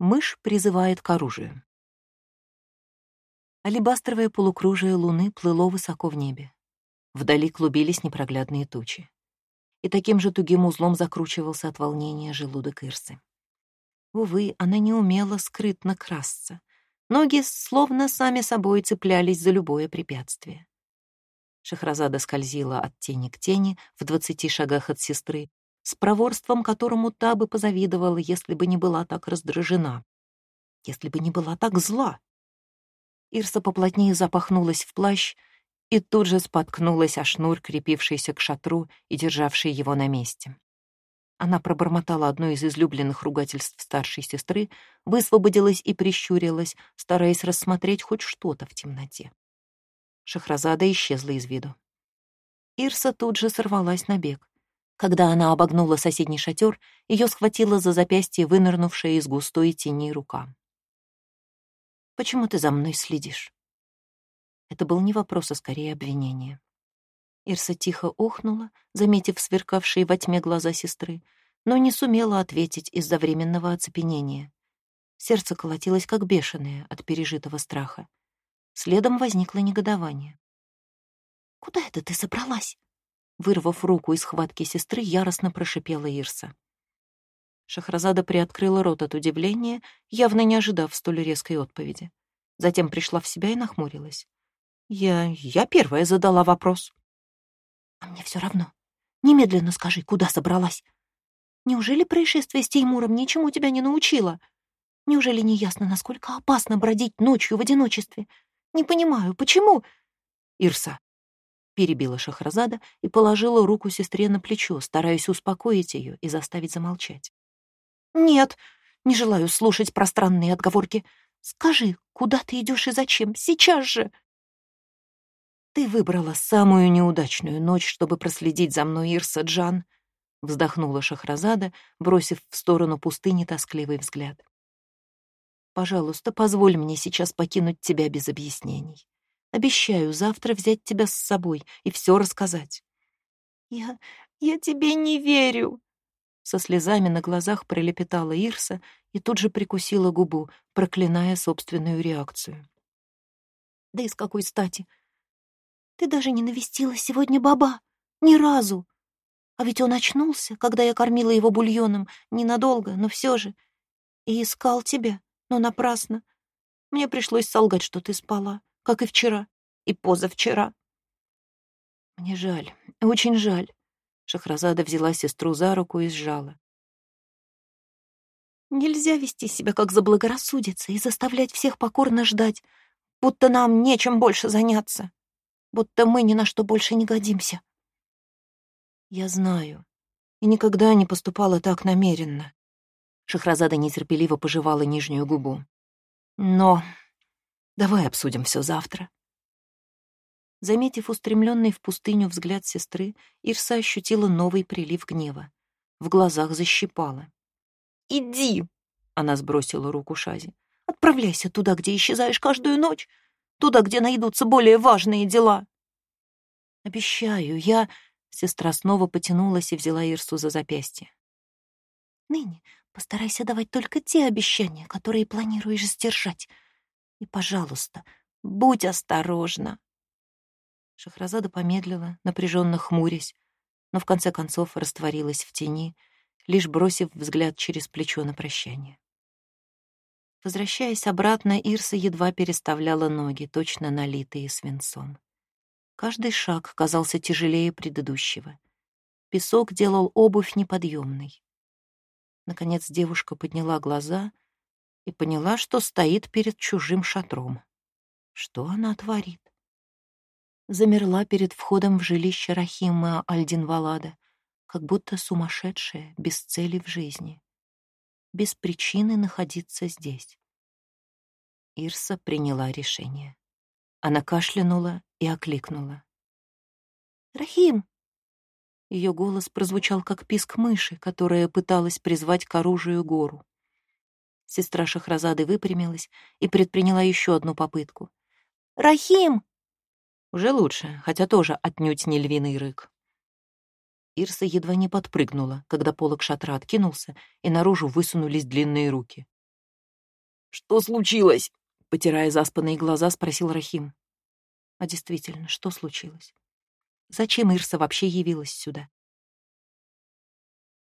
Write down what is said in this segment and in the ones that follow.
Мышь призывает к оружию. Алебастровое полукружие луны плыло высоко в небе. Вдали клубились непроглядные тучи. И таким же тугим узлом закручивался от волнения желудок Ирсы. Увы, она не умела скрытно красться. Ноги словно сами собой цеплялись за любое препятствие. Шахразада скользила от тени к тени в двадцати шагах от сестры, с проворством которому та бы позавидовала, если бы не была так раздражена, если бы не была так зла. Ирса поплотнее запахнулась в плащ и тут же споткнулась о шнур, крепившийся к шатру и державший его на месте. Она пробормотала одно из излюбленных ругательств старшей сестры, высвободилась и прищурилась, стараясь рассмотреть хоть что-то в темноте. Шахразада исчезла из виду. Ирса тут же сорвалась на бег. Когда она обогнула соседний шатер, ее схватила за запястье вынырнувшая из густой тени рука. «Почему ты за мной следишь?» Это был не вопрос, а скорее обвинение. Ирса тихо охнула, заметив сверкавшие во тьме глаза сестры, но не сумела ответить из-за временного оцепенения. Сердце колотилось как бешеное от пережитого страха. Следом возникло негодование. «Куда это ты собралась?» Вырвав руку из схватки сестры, яростно прошипела Ирса. Шахразада приоткрыла рот от удивления, явно не ожидав столь резкой отповеди. Затем пришла в себя и нахмурилась. «Я... я первая задала вопрос». «А мне все равно. Немедленно скажи, куда собралась? Неужели происшествие с Теймуром ничему тебя не научило? Неужели не ясно, насколько опасно бродить ночью в одиночестве? Не понимаю, почему...» «Ирса, перебила Шахразада и положила руку сестре на плечо, стараясь успокоить ее и заставить замолчать. «Нет, не желаю слушать пространные отговорки. Скажи, куда ты идешь и зачем? Сейчас же!» «Ты выбрала самую неудачную ночь, чтобы проследить за мной, Ирса Джан», — вздохнула Шахразада, бросив в сторону пустыни тоскливый взгляд. «Пожалуйста, позволь мне сейчас покинуть тебя без объяснений. Обещаю завтра взять тебя с собой и все рассказать. Я... я тебе не верю. Со слезами на глазах пролепетала Ирса и тут же прикусила губу, проклиная собственную реакцию. Да и с какой стати? Ты даже не навестила сегодня баба. Ни разу. А ведь он очнулся, когда я кормила его бульоном. Ненадолго, но все же. И искал тебя, но напрасно. Мне пришлось солгать, что ты спала как и вчера, и позавчера. Мне жаль, очень жаль. Шахразада взяла сестру за руку и сжала. Нельзя вести себя как заблагорассудится и заставлять всех покорно ждать, будто нам нечем больше заняться, будто мы ни на что больше не годимся. Я знаю, и никогда не поступала так намеренно. Шахразада нетерпеливо пожевала нижнюю губу. Но Давай обсудим все завтра. Заметив устремленный в пустыню взгляд сестры, Ирса ощутила новый прилив гнева. В глазах защипала. «Иди!» — она сбросила руку Шази. «Отправляйся туда, где исчезаешь каждую ночь, туда, где найдутся более важные дела». «Обещаю, я...» — сестра снова потянулась и взяла Ирсу за запястье. «Ныне постарайся давать только те обещания, которые планируешь сдержать», и, пожалуйста, будь осторожна. Шахразада помедлила, напряженно хмурясь, но в конце концов растворилась в тени, лишь бросив взгляд через плечо на прощание. Возвращаясь обратно, Ирса едва переставляла ноги, точно налитые свинцом. Каждый шаг казался тяжелее предыдущего. Песок делал обувь неподъемной. Наконец девушка подняла глаза — и поняла, что стоит перед чужим шатром. Что она творит? Замерла перед входом в жилище Рахима Альдинвалада, как будто сумасшедшая, без цели в жизни, без причины находиться здесь. Ирса приняла решение. Она кашлянула и окликнула. «Рахим!» Ее голос прозвучал, как писк мыши, которая пыталась призвать к оружию гору. Сестра Шахразады выпрямилась и предприняла еще одну попытку. «Рахим!» Уже лучше, хотя тоже отнюдь не львиный рык. Ирса едва не подпрыгнула, когда полог шатра откинулся, и наружу высунулись длинные руки. «Что случилось?» — потирая заспанные глаза, спросил Рахим. А действительно, что случилось? Зачем Ирса вообще явилась сюда?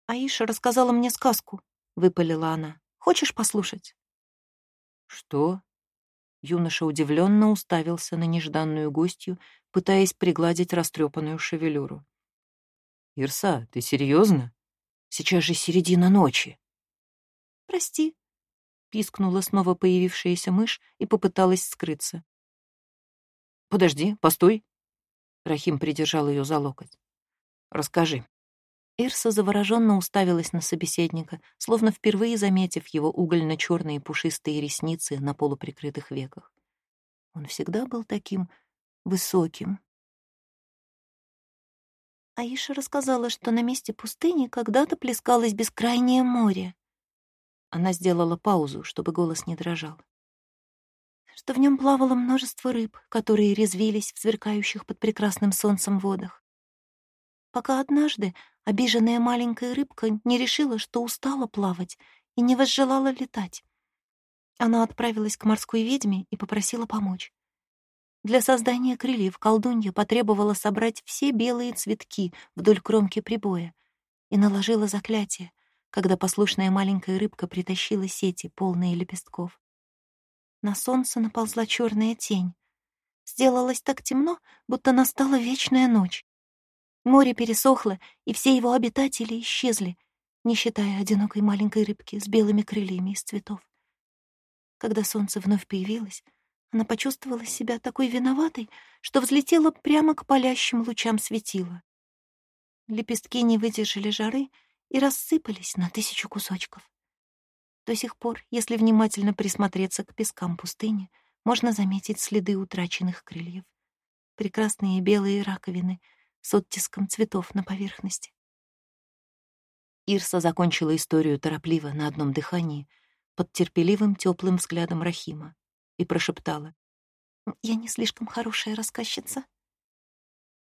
«Аиша рассказала мне сказку», — выпалила она. «Хочешь послушать?» «Что?» Юноша удивленно уставился на нежданную гостью, пытаясь пригладить растрепанную шевелюру. «Ирса, ты серьезно? Сейчас же середина ночи». «Прости», — пискнула снова появившаяся мышь и попыталась скрыться. «Подожди, постой!» Рахим придержал ее за локоть. «Расскажи». Ирса завороженно уставилась на собеседника, словно впервые заметив его угольно-черные пушистые ресницы на полуприкрытых веках. Он всегда был таким высоким. Аиша рассказала, что на месте пустыни когда-то плескалось бескрайнее море. Она сделала паузу, чтобы голос не дрожал что в нем плавало множество рыб, которые резвились в сверкающих под прекрасным солнцем водах. Пока однажды обиженная маленькая рыбка не решила, что устала плавать и не возжелала летать. Она отправилась к морской ведьме и попросила помочь. Для создания крыльев колдунья потребовала собрать все белые цветки вдоль кромки прибоя и наложила заклятие, когда послушная маленькая рыбка притащила сети, полные лепестков. На солнце наползла черная тень. Сделалось так темно, будто настала вечная ночь. Море пересохло, и все его обитатели исчезли, не считая одинокой маленькой рыбки с белыми крыльями из цветов. Когда солнце вновь появилось, она почувствовала себя такой виноватой, что взлетела прямо к палящим лучам светила. Лепестки не выдержали жары и рассыпались на тысячу кусочков. До сих пор, если внимательно присмотреться к пескам пустыни, можно заметить следы утраченных крыльев. Прекрасные белые раковины с оттиском цветов на поверхности. Ирса закончила историю торопливо на одном дыхании, под терпеливым теплым взглядом Рахима, и прошептала. «Я не слишком хорошая рассказчица».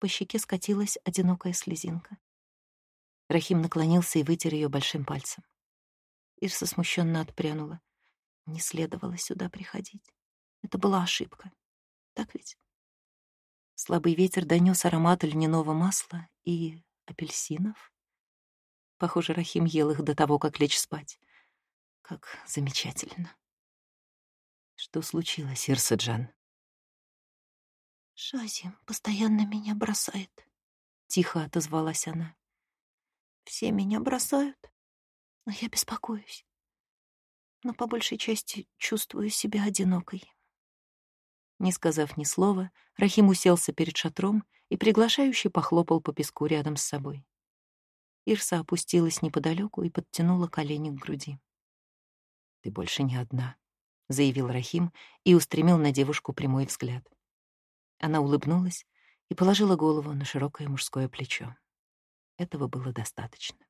По щеке скатилась одинокая слезинка. Рахим наклонился и вытер ее большим пальцем. Ирса смущенно отпрянула. Не следовало сюда приходить. Это была ошибка. Так ведь? Слабый ветер донес аромат льняного масла и апельсинов. Похоже, Рахим ел их до того, как лечь спать. Как замечательно. Что случилось, Ирсаджан? Шази постоянно меня бросает. Тихо отозвалась она. Все меня бросают но я беспокоюсь. Но по большей части чувствую себя одинокой. Не сказав ни слова, Рахим уселся перед шатром и приглашающе похлопал по песку рядом с собой. Ирса опустилась неподалеку и подтянула колени к груди. «Ты больше не одна», — заявил Рахим и устремил на девушку прямой взгляд. Она улыбнулась и положила голову на широкое мужское плечо. Этого было достаточно.